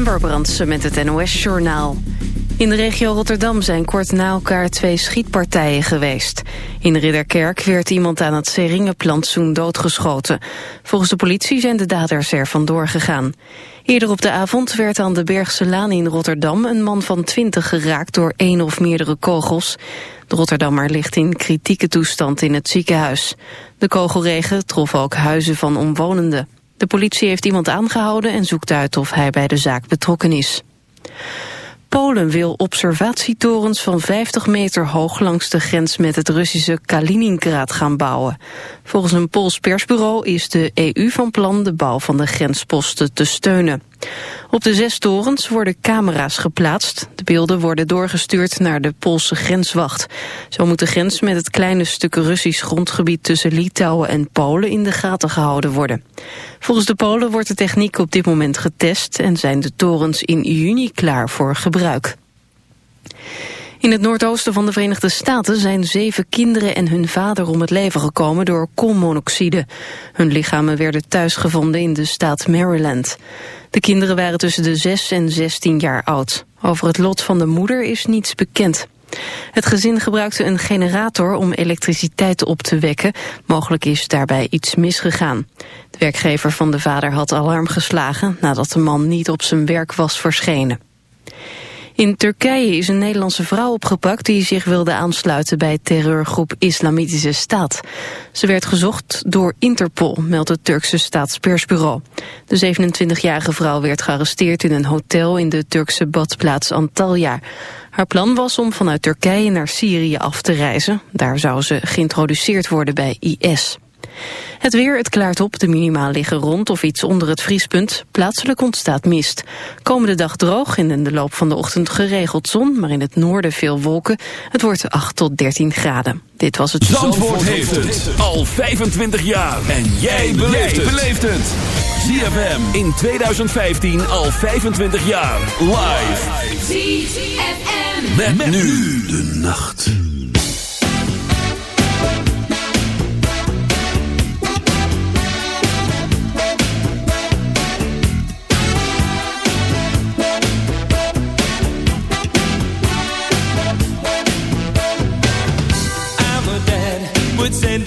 Amber Brandsen met het NOS-journaal. In de regio Rotterdam zijn kort na elkaar twee schietpartijen geweest. In Ridderkerk werd iemand aan het seringenplantsoen doodgeschoten. Volgens de politie zijn de daders er vandoor gegaan. Eerder op de avond werd aan de Bergse Laan in Rotterdam... een man van 20 geraakt door één of meerdere kogels. De Rotterdammer ligt in kritieke toestand in het ziekenhuis. De kogelregen trof ook huizen van omwonenden. De politie heeft iemand aangehouden en zoekt uit of hij bij de zaak betrokken is. Polen wil observatietorens van 50 meter hoog langs de grens met het Russische Kaliningrad gaan bouwen. Volgens een Pools persbureau is de EU van plan de bouw van de grensposten te steunen. Op de zes torens worden camera's geplaatst. De beelden worden doorgestuurd naar de Poolse grenswacht. Zo moet de grens met het kleine stuk Russisch grondgebied tussen Litouwen en Polen in de gaten gehouden worden. Volgens de Polen wordt de techniek op dit moment getest en zijn de torens in juni klaar voor gebruik. In het noordoosten van de Verenigde Staten zijn zeven kinderen en hun vader om het leven gekomen door koolmonoxide. Hun lichamen werden thuisgevonden in de staat Maryland. De kinderen waren tussen de 6 en 16 jaar oud. Over het lot van de moeder is niets bekend. Het gezin gebruikte een generator om elektriciteit op te wekken. Mogelijk is daarbij iets misgegaan. De werkgever van de vader had alarm geslagen nadat de man niet op zijn werk was verschenen. In Turkije is een Nederlandse vrouw opgepakt die zich wilde aansluiten bij terreurgroep Islamitische Staat. Ze werd gezocht door Interpol, meldt het Turkse staatspersbureau. De 27-jarige vrouw werd gearresteerd in een hotel in de Turkse badplaats Antalya. Haar plan was om vanuit Turkije naar Syrië af te reizen. Daar zou ze geïntroduceerd worden bij IS. Het weer, het klaart op. De minima liggen rond of iets onder het vriespunt. Plaatselijk ontstaat mist. Komende dag droog en in de loop van de ochtend geregeld zon, maar in het noorden veel wolken. Het wordt 8 tot 13 graden. Dit was het... Zandvoort, Zandvoort heeft het al 25 jaar. En jij beleeft het. ZFM in 2015 al 25 jaar. Live. ZFM. Met, met nu de nacht.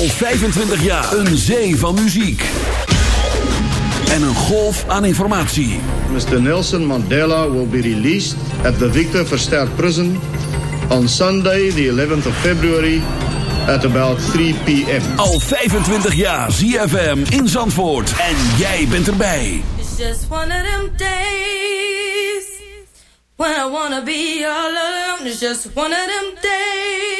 Al 25 jaar een zee van muziek. En een golf aan informatie. Mr. Nelson Mandela will be released at the Victor Verster Prison on Sunday the 11th of February at about 3 p.m. Al 25 jaar ZFM in Zandvoort en jij bent erbij. It's just one of them days when I wanna be alone. It's just one of them days.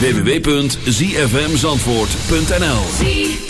www.zfmzandvoort.nl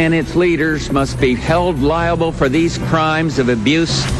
and its leaders must be held liable for these crimes of abuse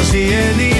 dan zie je niet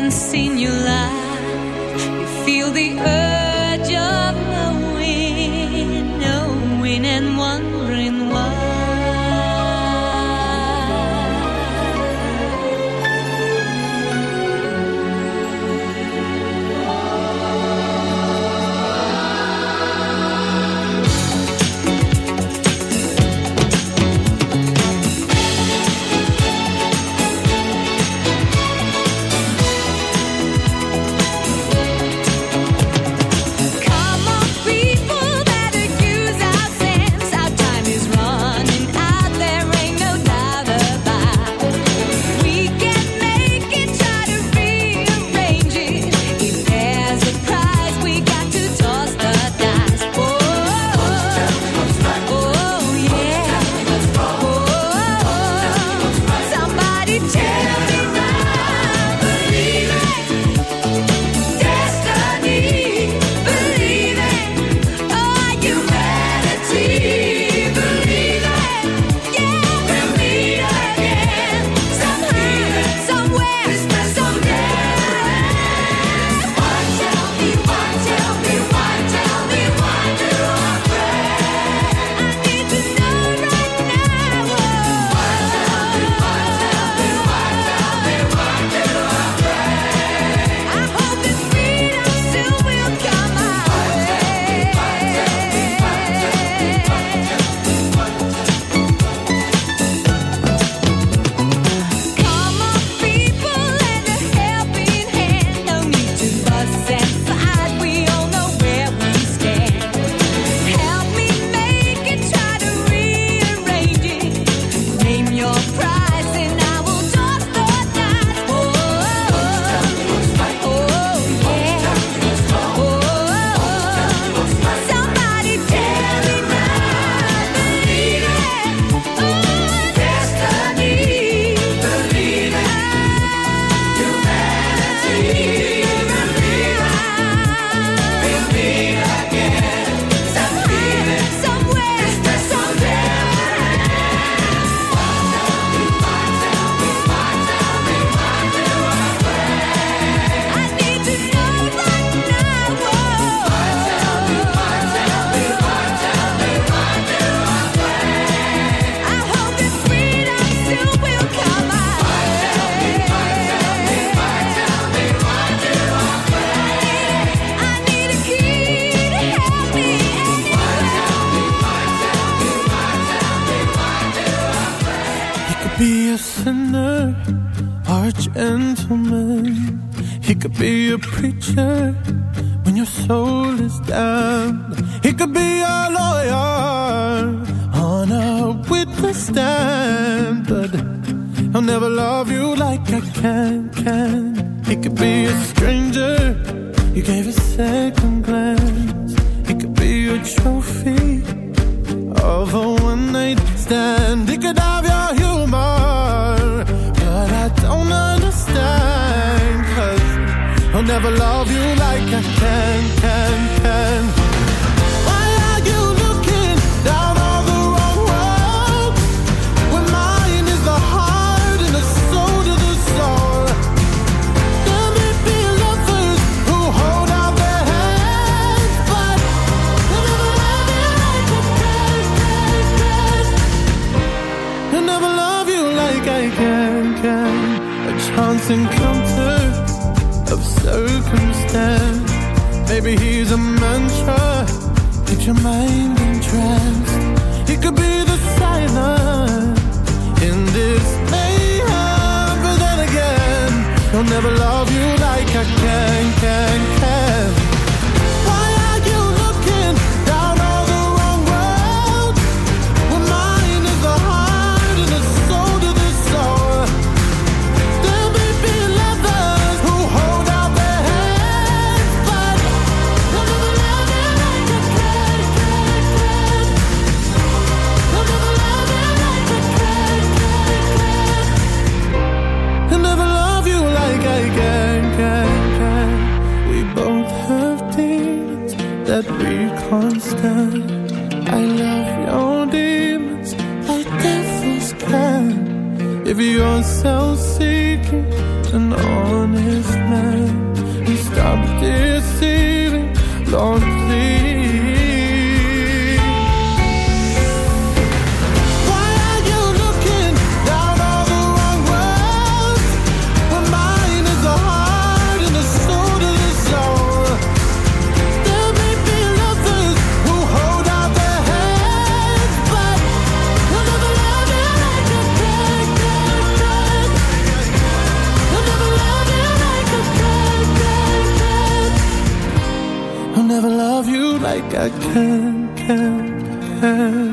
once in your life, you feel the urge of knowing, knowing and wondering.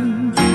Can.